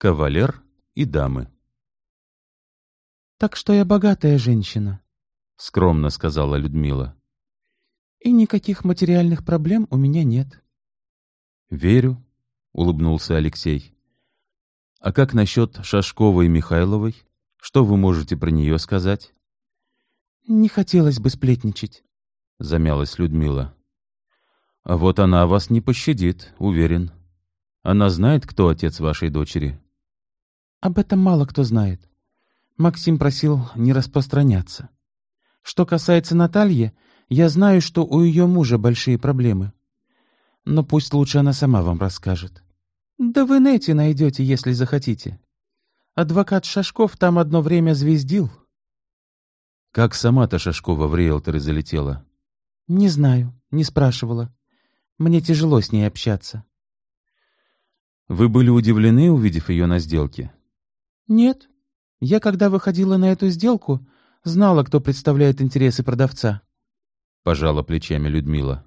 кавалер и дамы. «Так что я богатая женщина», — скромно сказала Людмила. «И никаких материальных проблем у меня нет». «Верю», — улыбнулся Алексей. «А как насчет Шашковой Михайловой? Что вы можете про нее сказать?» «Не хотелось бы сплетничать», — замялась Людмила. «А вот она вас не пощадит, уверен. Она знает, кто отец вашей дочери?» «Об этом мало кто знает. Максим просил не распространяться. Что касается Натальи, я знаю, что у ее мужа большие проблемы. Но пусть лучше она сама вам расскажет. Да в инете найдете, если захотите. Адвокат Шашков там одно время звездил. Как сама-то Шашкова в риэлторы залетела? Не знаю, не спрашивала. Мне тяжело с ней общаться. Вы были удивлены, увидев ее на сделке? Нет, я, когда выходила на эту сделку, знала, кто представляет интересы продавца. Пожала плечами Людмила.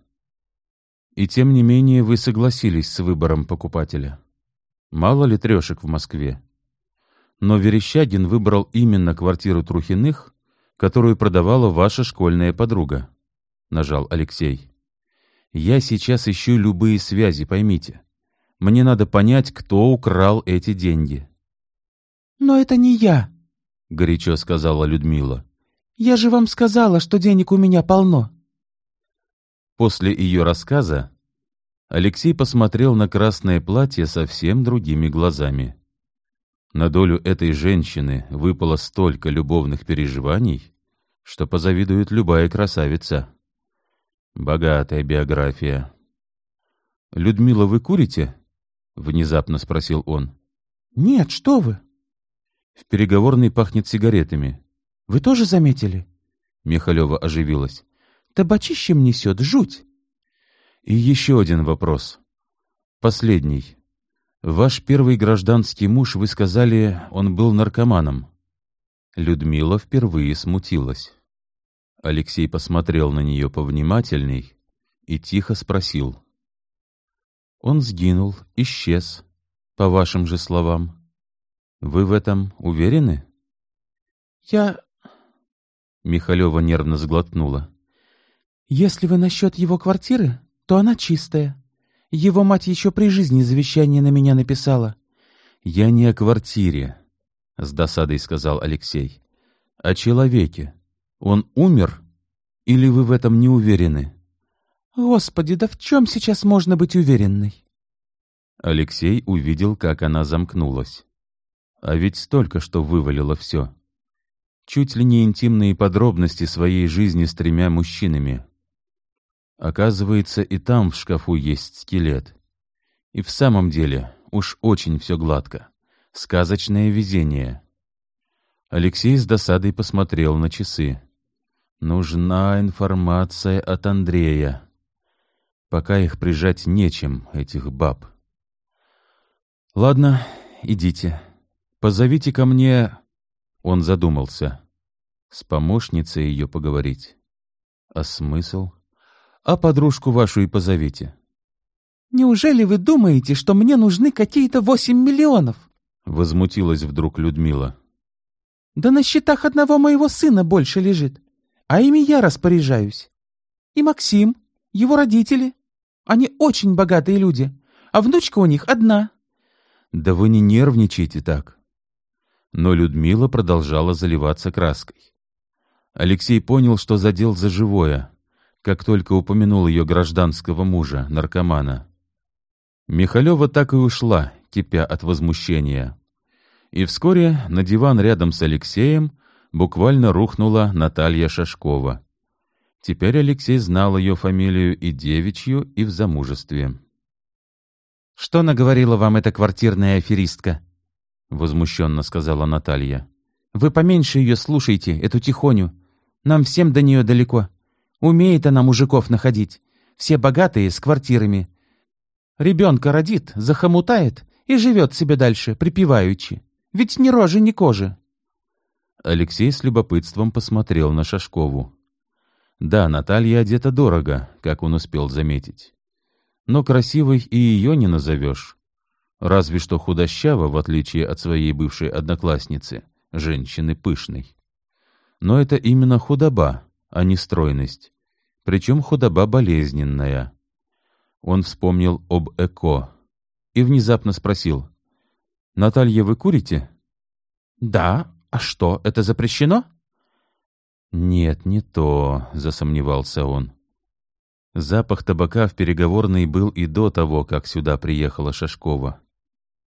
И тем не менее вы согласились с выбором покупателя. Мало ли трешек в Москве. Но Верещагин выбрал именно квартиру Трухиных, которую продавала ваша школьная подруга, — нажал Алексей. Я сейчас ищу любые связи, поймите. Мне надо понять, кто украл эти деньги. «Но это не я», — горячо сказала Людмила. «Я же вам сказала, что денег у меня полно». После ее рассказа Алексей посмотрел на красное платье совсем другими глазами. На долю этой женщины выпало столько любовных переживаний, что позавидует любая красавица. Богатая биография. «Людмила, вы курите?» — внезапно спросил он. «Нет, что вы!» В переговорной пахнет сигаретами. Вы тоже заметили? Михалева оживилась. Табачищем несет, жуть. И еще один вопрос. Последний. Ваш первый гражданский муж, вы сказали, он был наркоманом. Людмила впервые смутилась. Алексей посмотрел на нее повнимательней и тихо спросил. Он сгинул, исчез, по вашим же словам. Вы в этом уверены? Я... Михалева нервно сглотнула. Если вы насчет его квартиры, то она чистая. Его мать еще при жизни завещание на меня написала. Я не о квартире, с досадой сказал Алексей. О человеке. Он умер? Или вы в этом не уверены? Господи, да в чем сейчас можно быть уверенной? Алексей увидел, как она замкнулась. А ведь только что вывалило все. Чуть ли не интимные подробности своей жизни с тремя мужчинами. Оказывается, и там в шкафу есть скелет. И в самом деле, уж очень все гладко. Сказочное везение. Алексей с досадой посмотрел на часы. Нужна информация от Андрея. Пока их прижать нечем, этих баб. Ладно, идите. «Позовите ко мне...» Он задумался. С помощницей ее поговорить. А смысл? А подружку вашу и позовите. «Неужели вы думаете, что мне нужны какие-то восемь миллионов?» Возмутилась вдруг Людмила. «Да на счетах одного моего сына больше лежит, а ими я распоряжаюсь. И Максим, его родители. Они очень богатые люди, а внучка у них одна». «Да вы не нервничайте так. Но Людмила продолжала заливаться краской. Алексей понял, что задел за живое, как только упомянул ее гражданского мужа, наркомана. Михалева так и ушла, кипя от возмущения. И вскоре на диван рядом с Алексеем буквально рухнула Наталья Шашкова. Теперь Алексей знал ее фамилию и девичью, и в замужестве. «Что наговорила вам эта квартирная аферистка?» — возмущенно сказала Наталья. «Вы поменьше ее слушайте, эту тихоню. Нам всем до нее далеко. Умеет она мужиков находить. Все богатые, с квартирами. Ребенка родит, захомутает и живет себе дальше, припеваючи. Ведь ни рожи, ни кожи». Алексей с любопытством посмотрел на Шашкову. Да, Наталья одета дорого, как он успел заметить. Но красивой и ее не назовешь. Разве что худощава, в отличие от своей бывшей одноклассницы, женщины пышной. Но это именно худоба, а не стройность. Причем худоба болезненная. Он вспомнил об ЭКО и внезапно спросил. «Наталья, вы курите?» «Да. А что, это запрещено?» «Нет, не то», — засомневался он. Запах табака в переговорной был и до того, как сюда приехала Шашкова.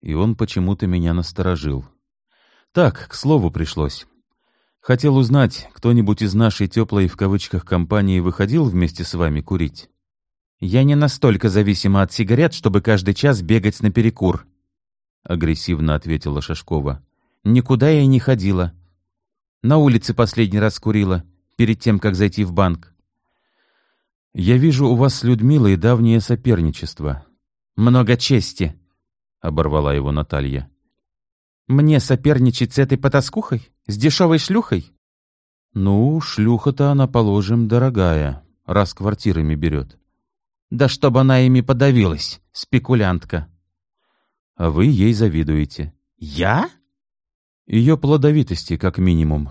И он почему-то меня насторожил. Так, к слову пришлось. Хотел узнать, кто-нибудь из нашей теплой в кавычках компании выходил вместе с вами курить? Я не настолько зависима от сигарет, чтобы каждый час бегать наперекур, — агрессивно ответила Шашкова. Никуда я не ходила. На улице последний раз курила, перед тем, как зайти в банк. Я вижу у вас с Людмилой давнее соперничество. Много чести, — оборвала его Наталья. Мне соперничать с этой потаскухой? С дешевой шлюхой? Ну, шлюха-то она, положим, дорогая, раз квартирами берет. Да чтобы она ими подавилась, спекулянтка. А вы ей завидуете. Я? Ее плодовитости, как минимум.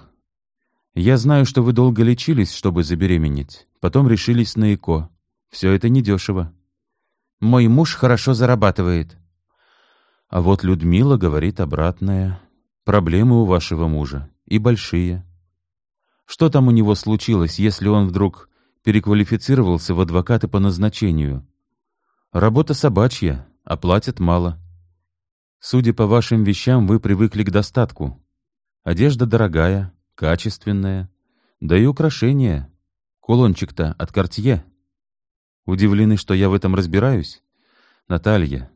Я знаю, что вы долго лечились, чтобы забеременеть. Потом решились на ЭКО. Все это недешево. Мой муж хорошо зарабатывает. А вот Людмила говорит обратное. Проблемы у вашего мужа. И большие. Что там у него случилось, если он вдруг переквалифицировался в адвокаты по назначению? Работа собачья, а платят мало. Судя по вашим вещам, вы привыкли к достатку. Одежда дорогая, качественная, да и украшения. Кулончик-то от Кортье. Удивлены, что я в этом разбираюсь? Наталья,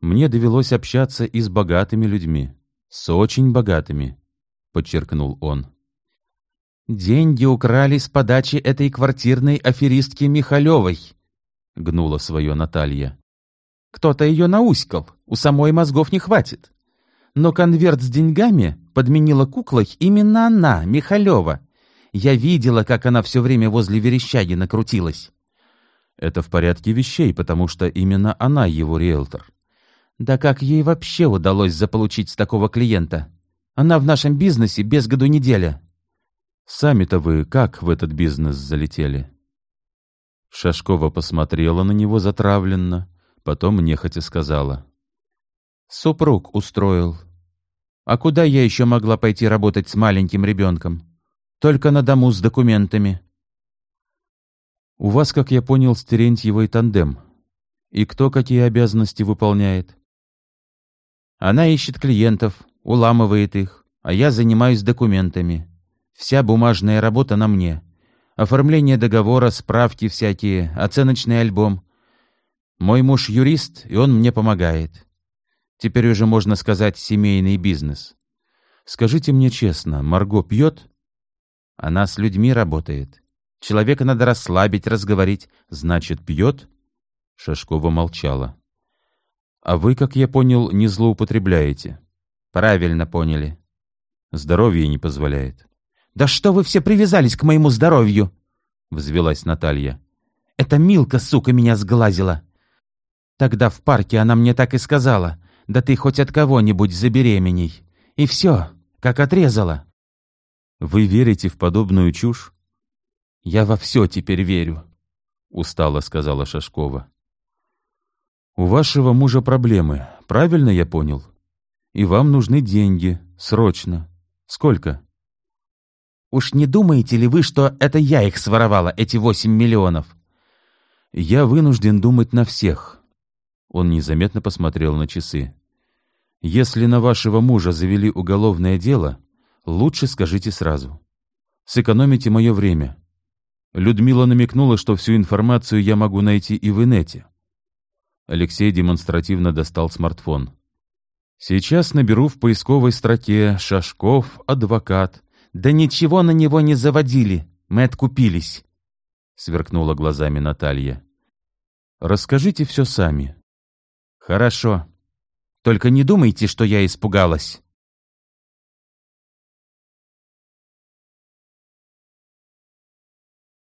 мне довелось общаться и с богатыми людьми. С очень богатыми, подчеркнул он. «Деньги украли с подачи этой квартирной аферистки Михалевой», — гнула свое Наталья. Кто-то ее науськал, у самой мозгов не хватит. Но конверт с деньгами подменила куклой именно она, Михалева. Я видела, как она все время возле Верещагина накрутилась. Это в порядке вещей, потому что именно она его риэлтор. Да как ей вообще удалось заполучить такого клиента? Она в нашем бизнесе без году неделя. Сами-то вы как в этот бизнес залетели? Шашкова посмотрела на него затравленно, Потом нехотя сказала. «Супруг устроил. А куда я еще могла пойти работать с маленьким ребенком? Только на дому с документами». «У вас, как я понял, с Терентьевой тандем. И кто какие обязанности выполняет?» «Она ищет клиентов, уламывает их, а я занимаюсь документами. Вся бумажная работа на мне. Оформление договора, справки всякие, оценочный альбом. Мой муж юрист, и он мне помогает. Теперь уже можно сказать семейный бизнес. Скажите мне честно, Марго пьет? Она с людьми работает. Человека надо расслабить, разговорить. Значит, пьет? Шашкова молчала. А вы, как я понял, не злоупотребляете? Правильно поняли. Здоровье не позволяет. Да что вы все привязались к моему здоровью? Взвелась Наталья. Эта Милка, сука, меня сглазила. Тогда в парке она мне так и сказала. Да ты хоть от кого-нибудь забеременей. И все, как отрезала. Вы верите в подобную чушь? Я во все теперь верю, устало сказала Шашкова. У вашего мужа проблемы, правильно я понял? И вам нужны деньги, срочно. Сколько? Уж не думаете ли вы, что это я их своровала, эти восемь миллионов? Я вынужден думать на всех, он незаметно посмотрел на часы. «Если на вашего мужа завели уголовное дело, лучше скажите сразу. Сэкономите мое время. Людмила намекнула, что всю информацию я могу найти и в инете». Алексей демонстративно достал смартфон. «Сейчас наберу в поисковой строке «Шашков, адвокат». «Да ничего на него не заводили, мы откупились», — сверкнула глазами Наталья. «Расскажите все сами», «Хорошо. Только не думайте, что я испугалась.